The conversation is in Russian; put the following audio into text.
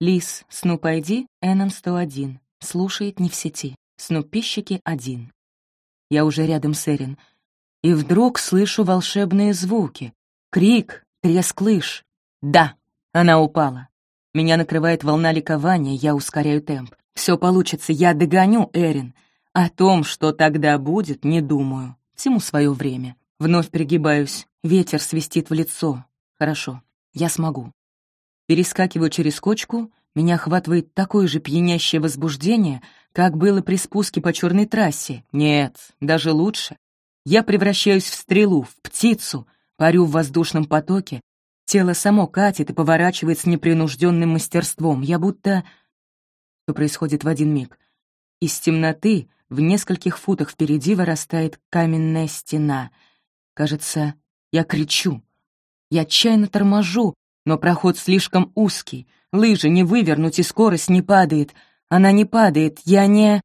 Лис, Снуп ID, NM101. Слушает не в сети. Снупищики один. Я уже рядом с Эрин. И вдруг слышу волшебные звуки. Крик, треск лыж. Да, она упала. Меня накрывает волна ликования, я ускоряю темп. Все получится, я догоню Эрин. О том, что тогда будет, не думаю. Всему свое время. Вновь перегибаюсь. Ветер свистит в лицо. Хорошо, я смогу. Перескакиваю через кочку, меня охватывает такое же пьянящее возбуждение, как было при спуске по черной трассе. Нет, даже лучше. Я превращаюсь в стрелу, в птицу, парю в воздушном потоке. Тело само катит и поворачивает с непринужденным мастерством. Я будто... Что происходит в один миг? Из темноты в нескольких футах впереди вырастает каменная стена. Кажется, я кричу. Я отчаянно торможу, но проход слишком узкий. Лыжи не вывернуть, и скорость не падает. Она не падает, я не...